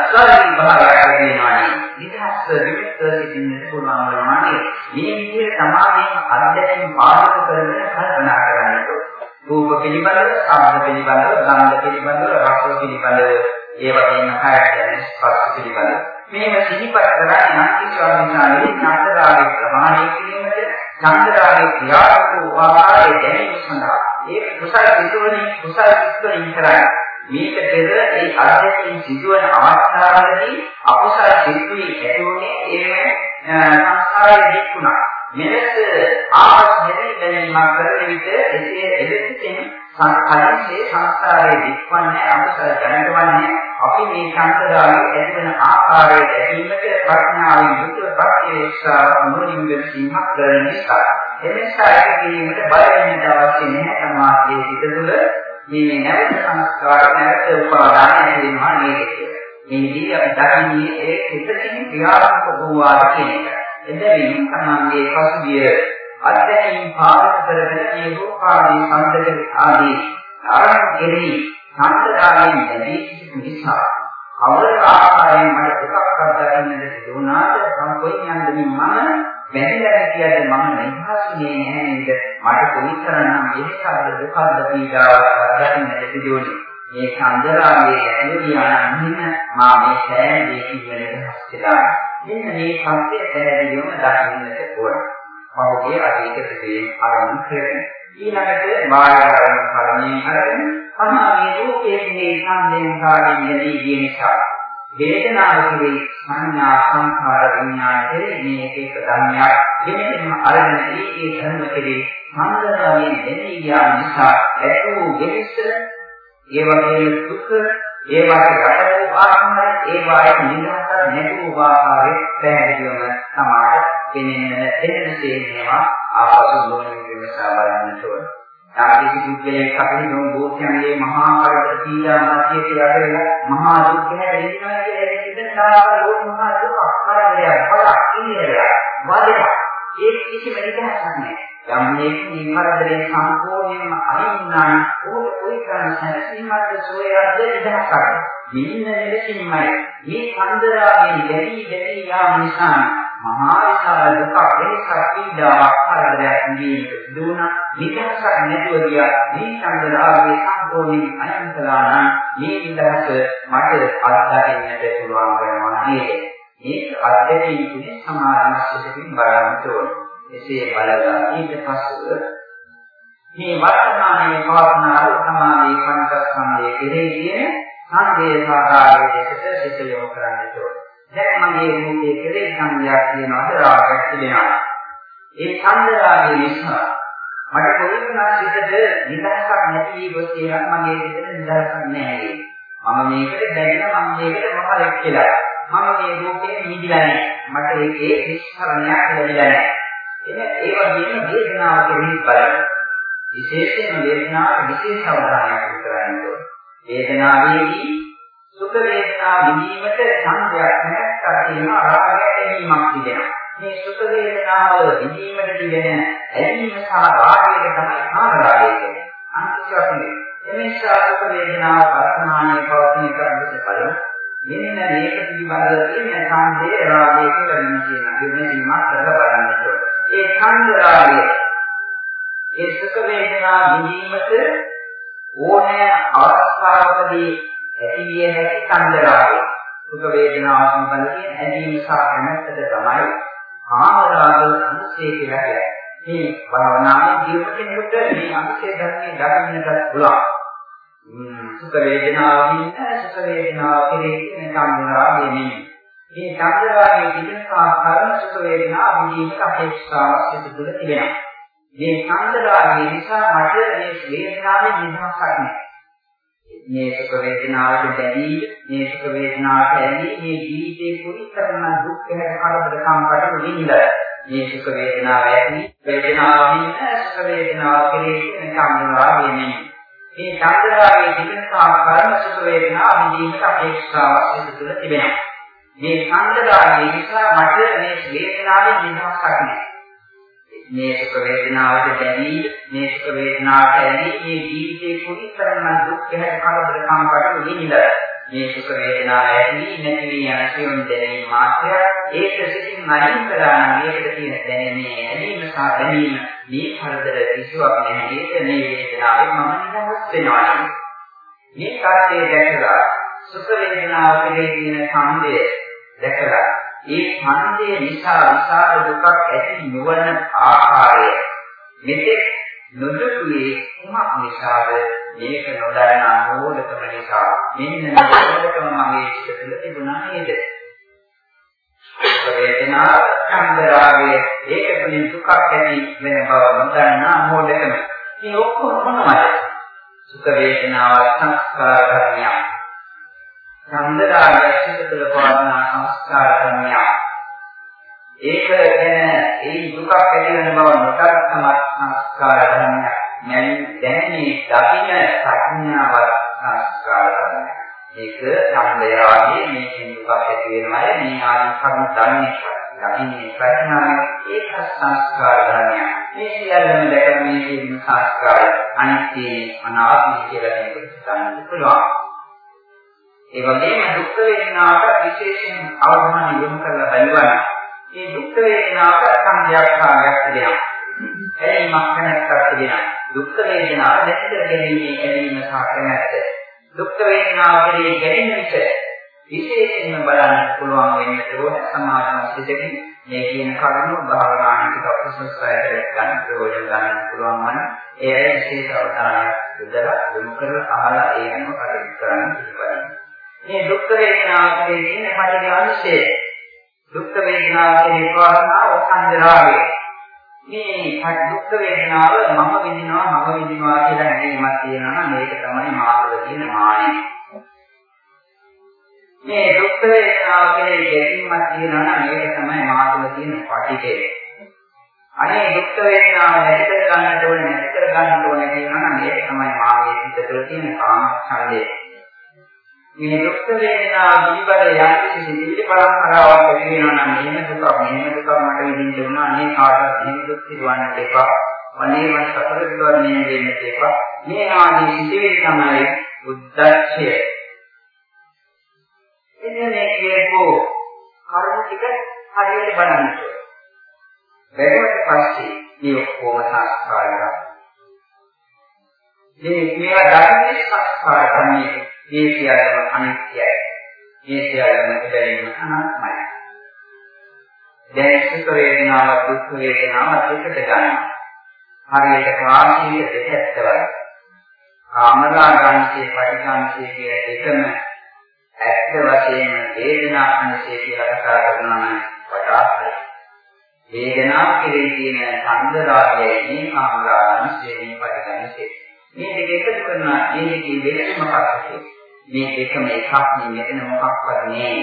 ස්වරී භාවයක් වෙනවානේ නිදහස් විවිධ සිටින්න පුළුවන් වුණානේ මේ විදිහට තමයි අධ්‍යයනය පාදක කරගෙන කල්පනා කරන්නේ. රූප පිළිබඳව, ශබ්ද පිළිබඳව, ගන්ධ පිළිබඳව, රස පිළිබඳව, ඒ වගේම කාය කියන්නේ ස්පර්ශ පිළිබඳව. මේව සිහිපත් කරලා නැති ස්වාමීන් වහන්සේ ප්‍රමාණය කිරීමට, චන්ද්‍රාගේ ක්‍රියාත්මක ආකාරය දැනීම සඳහා ඒ කුසල සිදුවන කුසල සිදුවන කරන්නේ මේක පෙර ඒ අධ්‍යයනයේ සිදුවන අවස්ථාවලදී අකුසල සිදුවී ඇතිවෙන්නේ ඒ සංස්කාරයේ දික්ුණා. මෙලෙස ආවස් මෙලෙස දැනීමක් කරන විට එසේ එලෙසින් සංකල්පයේ සංස්කාරයේ දික්වන්නේ අකුසල දැනගවන්නේ අපි මේ සංස්කාරයේ ඇතිවන ආකාරය දැකීමට ප්‍රඥාවෙන් යුතුව ප්‍රත්‍යක්ෂව මොනින් වෙසීමක් කරන නිසා එනිසා ඒක කිරීමට බය වෙන්න අවශ්‍ය නැහැ සමාධියේ සිට තුළ මේ නැවත සංස්කාර නැවත උපාදානය වෙනවා නේද මේදී අපි දකින්නේ ඒ හිතකින් ක්‍රියාත්මක වූවා කියන එක. එබැවින් තමන්ගේ පසුගිය අධ්‍යයනින් පාදක කරගෙන මේ රූපාදී සම්පදක ආදී ආරම්භ කෙරෙහි සම්පදායෙන් ලැබී සිටින නිසා අවර ආකාරයෙන් මට එකක් අත්දකින්නට සිදුුණාට සම්පූර්ණ යන්නේ මම බැඳලා කියද්දී මම නිහාසිනේ නැහැ නේද? මට කොයිතරම්නම් මේකද දුකද පීඩාවක් අත්දකින්නට සිදුවන්නේ මේ සංජානනයේ ඇතිවියානම් මා මේ සෑම දෙයකින් වෙනද හස්තලා. මෙන්න මේ සත්‍ය පැහැදිලිවම දකින්නට ඕන. පහුගිය අතීත ප්‍රදේශ ආරම්භ කරගෙන ඊළඟට මායාවෙන් කර්මයෙන් අරගෙන තමා මේ රූපයේ මේ සංදේශ කාර්යයෙන් යදී ගිය නිසා වේදනාව කෙරෙහි සංඥා සංඛාර විඥාන කෙරෙහි මේ එක ධර්මයක් වෙනම අරගෙන ඒ ඒ ධර්ම කෙරෙහි සංගරාවෙන් දෙවි යා නිසා ඇතු වෙනස ඒ වගේම දුක ඒ වාගේ රට වූ ආකාරය ඒ වාගේ නිදහස නැති වූ ආකාරය පැහැදිලිවම තමයි දෙන්නේ දෙන්න තේරෙනවා ආපසු මොනින් විමසා බලන්නට ඕන. ආදී දුක්ඛේ කපිනෝ භෝක්‍යන්ගේ මහා කරට පීඩා මාතිය කියලා කියලා මහා දුක්ඛ හැදෙනවා කියලා ඉතින්ලා ලෝක මහා දුක් අක්කරයක් බලක් ඉන්නේ වාදයක් ඒ කිසිම නිදහසක් නැහැ. යම් මේකේ කරදරේ සම්පූර්ණයෙන්ම අයින්නා ඕක කොයි කරන සැනසීමක්ද සෝයක්ද නිදහසක්. මෙන්න මෙලෙසින්මයි මේ කන්දරාගේ දැවි දැවි යාම නිසා මහා විශාල දුක වෙනසක් පීඩාවක් කරදරයක් නිදීට දුන නිදහසක් නැතුව ගියා මේ කන්දරාගේ සම්පූර්ණයෙන් අයින් කළා නම් මේ නිදහස මට අත්දකින්නට පුළුවන් වෙනවා නේද? මේක අධ්‍යයනයේ සමානස්සිතකින් බලන්න ඕනේ. එසේ බලලා ඊට පස්ව මේ වර්තමානයේ පවත්නාව තමයි පංචස්කන්ධයේ කෙරෙහි තියෙන සංදේශාකාරයේ දෙකට සිත යොමු කරන්නට ඕනේ. දැන් මගේ මුලේ කෙරෙහි සංඥා කියනවාද රාගයක් තිබෙනවා. ඒ සංදරාගය නිසා මට කොහොමද සිතට නිදහසක් නැති වී ගොස් කියනවා මගේ සිතට නිදහසක් නැහැ. මම මේකට දැනෙන මම මේකට මොකක්ද කියලා. මම මේ රූපේ නිදිලා නැහැ. මට ඒකේ විස්තරණයක් ලැබිලා නැහැ. එන ඒ වගේම වේදනාව කෙරෙහි බලන්න. විශේෂයෙන්ම වේදනාව විශේෂ අවධානයක් කරන්න ඕනේ. වේදනාවේදී සුඛ වේදනා විඳීමට සංඥාවක් නැත්නම් තියෙනවා රාගය ඇලීමක් තිබෙනවා. මේ සුඛ වේදනාව විඳීමට තිබෙන ඇලීම සහ රාගය තමයි ආරාගය කියන්නේ. අනිත්‍යවන්නේ. එනිසා සුඛ වේදනාව වර්තමානයේ පවතින කරන්නේ බලමු. මෙන්න මේක පිළිබඳව තියෙන සංදේ රාගය කියලා කියන දෙන්නීමක් කරලා බලන්න ඕනේ. ඒ ඡන්ද රාගය ඒ සුඛ වේදනා විඳීමට ඕනෑ අවස්ථාවකදී ඇතිවිය හැකි ඡන්ද රාගය. සුඛ වේදනා සම්බන්ධයෙන් ඇලීම සහ කැමැත්තට තමයි කාම රාග අනුසය කියලා කියන්නේ. මේ භාවනාවේ ජීවිත කෙනෙකුට මේ අනුසය ධර්මයේ දකින්නට පුළුවන්. සුඛ වේදනාවින් සුඛ වේදනාව කෙරෙහි ඡන්ද රාගය නෙමෙයි. මේ චන්දරාගයේ තිබෙන කාරණ සුඛ වේදනා විදීක අපේක්ෂාවක් සිදු තුළ තිබෙනවා. මේ චන්දරාගය නිසා මට මේ වේදනාවේ නිදහසක් නැහැ. මේ සුඛ වේදනාවට බැඳී මේ සුඛ වේදනාවට ඇලී මේ ජීවිතේ කුලිතරන දුක් හැර කරදර කම්කට විඳින්න මේ සුඛ වේදනාව ඇති වේදනාවෙන් සුඛ වේදනාව කෙරෙහි නිකම් වෙනවා වෙන්නේ මේ චන්දරාගයේ තිබෙන කාරණ සුඛ වේදනා විඳීමට අපේක්ෂාවක් සිදු තුළ තිබෙනවා මේ චන්දරාගය නිසා මට මේ වේදනාවේ නිදහසක් නැහැ. මේ සුඛ වේදනාවට බැඳී මේ සුඛ වේදනාවට ඇලී මේ ජීවිතේ කුලිතරන දුක් ගැන කරදර කම්කට විඳින්න මේ සුඛ වේදනාව ඇති නැති වී යන සියුම් දැනීම මාත්‍ය ඒක සිතින් අයින් කරා නම් ඒකට තියෙන දැනෙන්නේ ඇලීම සහ දැනීම මේ කරදර කිසිවක් නැහැ. ඒක මේ වේදනාවේ මම නිදහස් වෙනවා මේ කාර්යය දැකලා සුඛ වේදනාව කෙරෙහි තියෙන ඡන්දය දැකලා ඒ ඡන්දය නිසා විශාල දුකක් ඇති නොවන ආකාරය මෙතෙක් නොදුටුවේ කුමක් නිසාද? මේක නොදන්නා හෝදකම නිසා. මෙන්න මේ හෝදකම මගේ සිතේ තිබුණා නේද? වේදනාව චන්දරාගයේ ඒක තුළින් දුකක් ඇති වෙන බව නොදන්නා හෝදකම මේ ඔක්කොම මොනවද? සුඛ වේදනාව සංස්කාර ධර්මයක්. චන්දරාගය සිතේ පවත්නා සංස්කාර ධර්මයක්. ඒක ගැන ඒ දුකක් ඇති වෙන බව නොදක්කම සංස්කාර ධර්මයක්. දැනෙන්නේ දකින්න ප්‍රඥාවක් සංස්කාර ධර්මයක්. ඒක ඡන්දයාගේ මේකෙන් දුකක් ඇති වෙනවායි මේ ආදී කරුණු දන්නේ දකින්නේ ප්‍රඥාවෙන් ඒක සංස්කාර ධර්මයක්. මේ සියල්ලම දැක මේ කියන සංස්කාර අනිත්‍ය අනාත්මය කියලා කෙනෙකුට හිතන්න පුළුවන්. ඒ වගේම දුක් වේදනාවට විශේෂයෙන් අවධානය යොමු කරලා බලනවා. මේ දුක් වේදනාවට සංඥාවක් කාර්යයක් තිබෙනවා. එයිමක් නැත්තක් තිබෙනවා. දුක් වේදනාව නැතිද ගැනීම ගැනීම සාකනැත්ත. දුක් වේදනාව කෙරේ ගැනීම විට විශේෂයෙන්ම බලන්න පුළුවන් වෙන්නේ ඕන සමාධි සිතකින් මේ කියන කරුණු භාවනානික අපසස්සයට ගන්න ප්‍රයෝජන ගන්න පුළුවන් වන ඒ විශේෂ අවධානයක් යොදලා යොමු කරලා අහලා ඒ අනුව කටයුතු කරන්න පිළිපදින්න. මේ දුක් වේදනාවේ තියෙන පරිදි අංශය දුක් වේදනාවේ ප්‍රවාහනාව සංජානනය මේ දුක් වේදනාව මම විඳිනවා මම විඳිනවා කියලා හැඟීමක් තියෙනවා නම් මේක තමයි මාර්ගය කියන මානෙ. මේ දුක් වේදනාවේ ගැටීමක් තියෙනවා නම් මේක තමයි මාර්ගය කියන පටිඝය අනේ දුක් වේදනාව නැති කර ගන්නට ඕනේ නැති කර ගන්නට ඕනේ කියනවා නම් මේක තමයි මාර්ගයේ පිටතට තියෙන කාම ඡන්දය මේ දුක් වේදනා පිළිබඳ යම් කිසි නිවිලි පරම්පරාවක් ඇති වෙනවා නම් මෙහෙම දුක මෙහෙම දුක මට විඳින්න දුන්නා අනේ කාටවත් මෙහෙම දුක් පිළිවන්නට එපා අනේ මට සතර විවරණය වෙන්න එපා මේ ආදී සිටිවිලි තමයි උද්දච්චය. එන්නේ මේ කියපෝ කරුණු ටික හරියට බලන්න. බැලුවට පස්සේ මේ ඔක්කොම සංස්කාරය මේ මේවා ධර්මයේ සංස්කාර තමයි මේ සියල්ලම අනිත්‍යයි. මේ සියල්ලම ඉබේම අනාත්මයි. දැන් සුඛ වේදනාව දුක් වේදනාව එකට ගන්නවා. හරියට කාමයේ දෙකක් වගේ. කාමරාගාංශයේ පරිකාංශයේ කියන එකම ඇත්ත වශයෙන්ම වේදනා අංශය කියලා කතා කරනවා නම් වඩා හරි. වේදනාව කෙරෙහි තියෙන සංදරාගයේ මේ කාමරාගාංශයේ පරිකාංශයේ මේ දෙක එකතු කරනවා මේ දෙකේ වෙනස මොකක්ද මේ දෙකම එකක් නෙමෙයි මෙතන මොකක්වත් නෑ.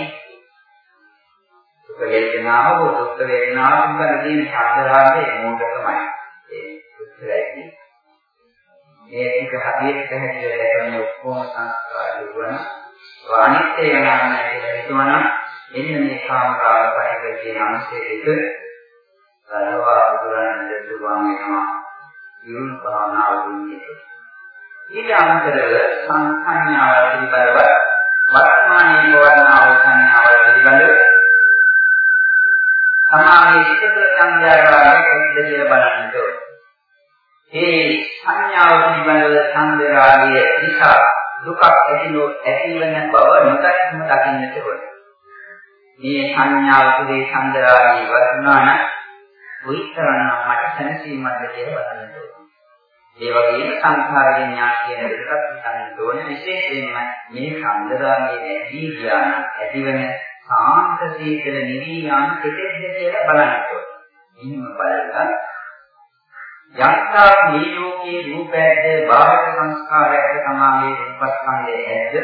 සුඛ වේදනාව හෝ දුක් වේදනාව පිළිබඳ තියෙන ශබ්දරාගයේ මූලිකමයි. ඒ උත්තරයි. මේ එක හදියට හැටියට දැකන්නේ ඔක්කොම සංස්කාර වන අනිත්‍ය යනවා කියලා හිතවනම් එන්න මේ කාමරාග පරිග කියන අංශය එක බලවා බුදුරන් දෙතුන් වෙනවා. යුන් භාවනාවදී ඊට අමතරව සංඥාවල් පිළිබඳව වර්තමානයේ පවර්ණාව සංඥාවල් පිළිබඳව සමාගයේ සිතේ සංඥාවල් කොහොමද කියලා බලන්න ඕනේ. මේ සංඥාව පිළිබඳව සංදරාගය නිසා දුකක් ඇතිනෝ ඇතිවන බව නොදැක්ම දකින්නට ඕනේ. මේ සංඥාව පුදී සංදරාගය වර්ණනා නම් උත්තරණ මට සැනසීමක්ද කියලා බලන්න ඕනේ. ඒ වගේම සංඛාර විඤ්ඤාණ කියන දෙකත් හිතන්න ඕනේ විශේෂයෙන්ම මේ සංදරාමයේ නැති ඥාන ඇතිවන සාන්ත සීතල නිවි යන කෙටෙක්ද කියලා බලන්න ඕනේ. එහෙම බලලා යන්තා මේ ලෝකයේ රූපයද බාහිර සංස්කාරයක්ද තමයි උපස්කන්ධයේ ඇද්ද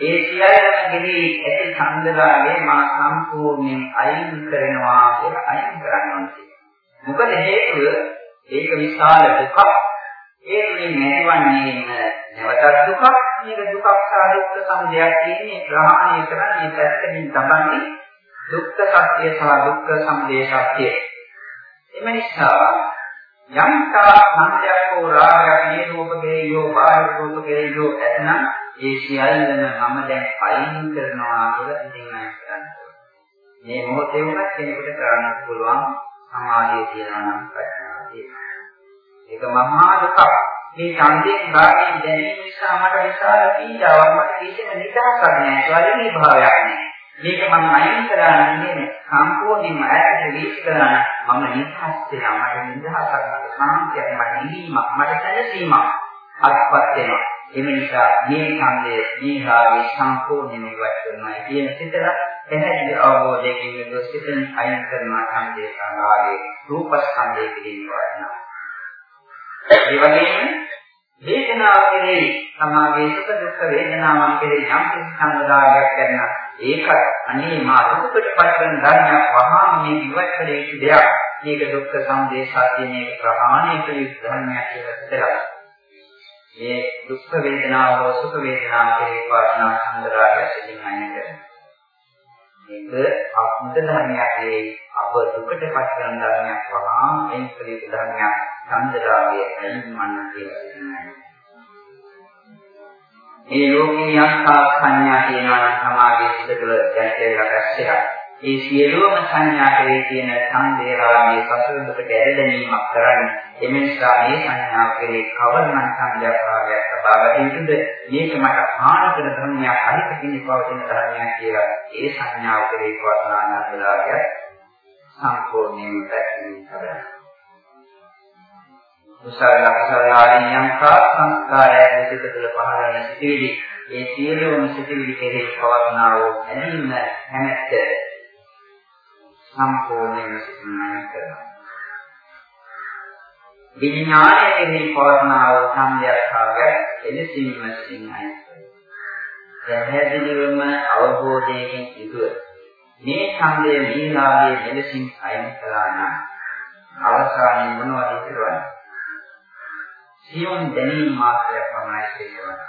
ඒ සියල්ලම ගෙවි ඇති ඡන්දලාගේ මා සම්පූර්ණයෙන් අයින් කරනවා කියලා අයින් කරනවා. මොකද හේතුව ඒක විශාල දුකක්. ඒ තුලින් නැතිවන්නේ නැවතත් දුකක්. මේක දුකක් සහ දුක්ඛ සමුදයක් කියන්නේ ග්‍රහණය කරන්නේ පැත්තකින් තමයි දුක්ඛ සත්‍ය සහ දුක්ඛ සමුදය සත්‍ය. එම නිසා යම් තා සංඥාවක් හෝ රාගයක් මේ රූපකේ යෝ බාහිර රූපකේ යෝ එතනම් ඒ සියල්ලම මම දැන් අයින් කරනවා කියලා ඉතින් අයින් කරනවා. මේ මොහොතේ වුණත් කෙනෙකුට කරන්න පුළුවන් සමාධිය තියෙනවා නම් ප්‍රඥාව තියෙනවා. ඒක මහා දුක. මේ ඡන්දයෙන් භාගයෙන් දැනීම නිසා මට විශාල පීඩාවක් මට කිසිම නිදහසක් නැහැ. ස්වයංී භාවයක් නැහැ. මේක මම අයින් කරන්නේ සම්පූර්ණයෙන්ම ඈතට වීසි කරන මම නිදහස් වෙනවා. මට නිදහසක් මට සාන්තියක් මට නිවීමක් මට සැලසීමක් අත්පත් වෙනවා. එම නිසා මේ ඡන්දය දීහාවේ සම්පූර්ණයෙන්ම ඉවත් කරනවා කියන සිතලා පැහැදිලි අවබෝධයකින් යුතුව සිතෙන් අයින් කරන ඡන්දේ සංඝාගේ රූපස්කන්ධයේ පිළිම වඩනවා. ඒ වගේම වේදනාව කෙරෙහි සමාගයේ සුඛ දුක්ඛ වේදනාවන් කෙරෙහි යම් කිසි සංගායයක් කරන ඒකත් අනේ මා දුකට පටන් ධර්මයක් වහාම මේ ඉවත් කළ යුතු දෙයක්. මේක දුක්ඛ සමුදය සත්‍ය මේක ප්‍රහාණය කළ යුතු ධර්මයක් කියලා හිතලා. මේ දුක්ඛ වේදනාව හෝ සුඛ වේදනාව කෙරෙහි පාඨනා සංගායය සිටින් අයින් මේක අමුද ධර්මයක් අප දුකට පත් කරන ධර්මයක් වහා මේ කලිත ධර්මයක් සම්දරාගේ අයින්මන්න කියලා කියනවා. මේ ලෝකේ යම්තා සංඥා තියෙනවා නම් සමාගයේ සිට තුළ දැක්කේලා රැස්සයක්. ඒ සියලුම සංඥා කෙරේ තියෙන සංදේරාමයේ සසුරුකට ඇරදැනීමක් කරන්නේ. එමෙන්සා මේ සංඥාව කෙරේ කවරනම් සංජාතාවයක් ලබාගත යුතුද? මේක මට ආනතර ධර්මයක් අහිත කිනි පවතින ධර්මයක් කියලා ඒ සංඥාව කෙරේ පවත්නානාදලාගේ සම්පූර්ණයෙන් පැහැදිලි කරගන්න. කුසල ලක්ෂණ ආදී යම් සංස්කාරය දෙක තුළ පහළ වෙන සිටිවිලි ඒ සියලුම සිටිවිලි කෙරෙහි පවත්නා වූ ඇලීම හැමැත්ත සම්පූර්ණයෙන් සිදුනන කරනවා. විඥානයේ කෙරෙහි පවර්ණා වූ සංඥාකාරය එලෙසින්ම සින්නයි. පැහැදිලිවම අවබෝධයෙන් යුතුව මේ ඡන්දයේ මීලාගේ මෙලෙසින් අයින් කළා නම් අවසානයේ මොනවද කරන්නේ? සියුම් දැනීම මාත්‍රයක් පමණයි සිදුවන්නේ.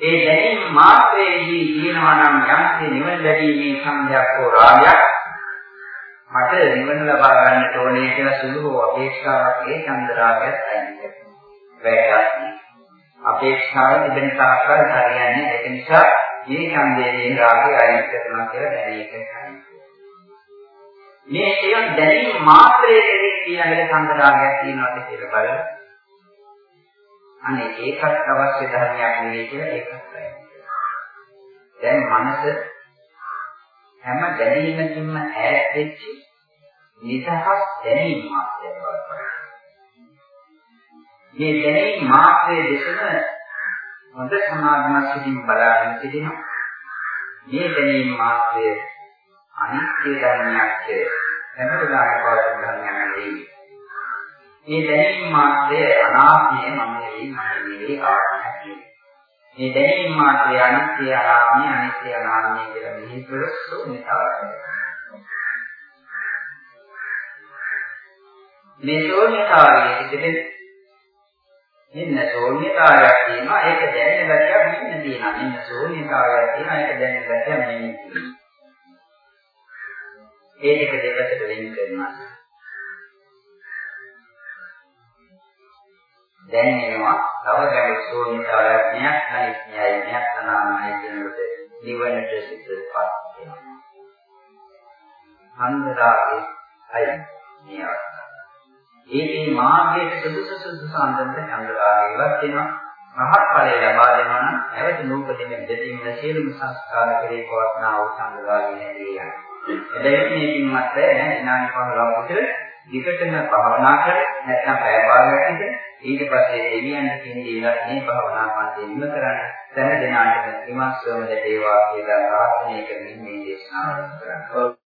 ඒ දැනීම මාත්‍රයේදී කියනවා නම් යම්සේ නිවන ලැබීමේ සංඥාවක් හෝ රාගයක් මට නිවන ලබා ගන්නට ඕනේ කියලා සුළු හෝ අපේක්ෂාවක් ඒ චන්දරාගයත් අයින් කරනවා. අපේක්ෂාව තිබෙන තාක්කල් හරියන්නේ ඒක නිසා මේ ඡන්දයේ රාගය අයින් කරනවා කියලා දැනීමෙන් මේ සියම් දැනීම මාත්‍රයේ තියෙන වෙන චන්දරාගයක් තියෙනවාද කියලා බලන්න. අනේ ඒකත් අවශ්‍ය ධර්මයක් නෙවෙයි කියලා ඒකත් දැන් මනස හැම දැනීමකින්ම ඈත් වෙච්ච නිදහස් දැනීම මාත්‍රයක් බවට මේ දැනීම මාත්‍රයේ දෙසම හොඳ සමාධිමත් සිටින් බලාගෙන සිටිනවා. මේ දැනීම මාත්‍රය අනිත්‍ය ධර්මයක් හැමදාම පවතින ධර්මයක් නෙවෙයි. මේ දැනීම මාත්‍රය අනාත්මය මම නෙවෙයි මම නෙවෙයි ආත්මය. මේ දැනීම මාත්‍රය අනිත්‍ය අනාත්මය අනිත්‍ය අනාත්මය කියලා මෙහි කරසු නිතාවයි. මේ ශෝන්‍යතාවයේ තිබෙන මෙන්න ශෝන්‍යතාවයක් තියෙනවා. ඒක දැනෙන ගැටියක් මෙන්න තියෙනවා. මෙන්න ශෝන්‍යතාවයක් තියෙනවා. ඒක දැනෙන ගැටියක් මෙන්න තියෙනවා. ඒ දෙක දෙකට වෙන් කරනවා. දැන් එනවා. තව ගැඹුරු ශෝන්‍යතාවයක් නයක් අනිත්‍යයි නයක් අනාත්මයි කියනකොට නිවනට සිතපත් වෙනවා. හන්දරාගේ අය මේ අවස්ථාව. ඒකේ මාර්ගයේ සුදුසු සුදුසු අන්දමට හන්දරාගේවත් වෙනවා. මහත් ඵලය ලබා දෙනවා නම් ඇවැත් නූපදින දෙතින් සියලුම සංස්කාර කෙරේ පවත්නා වූ හන්දරාගේ නැදී යනවා. එබැවින් මේකින් මත විනාඩි 15කට දිගටම භාවනා කර නැත්නම් පැය භාගයක් ඊට පස්සේ දෙවියන් කියන්නේ මේ භාවනා පන්ති නිම කරන්න සෑම දිනාටම විමස්සම දෙේවා කියලා ප්‍රාර්ථනා කරමින් මේ දේශනාව කරනවා.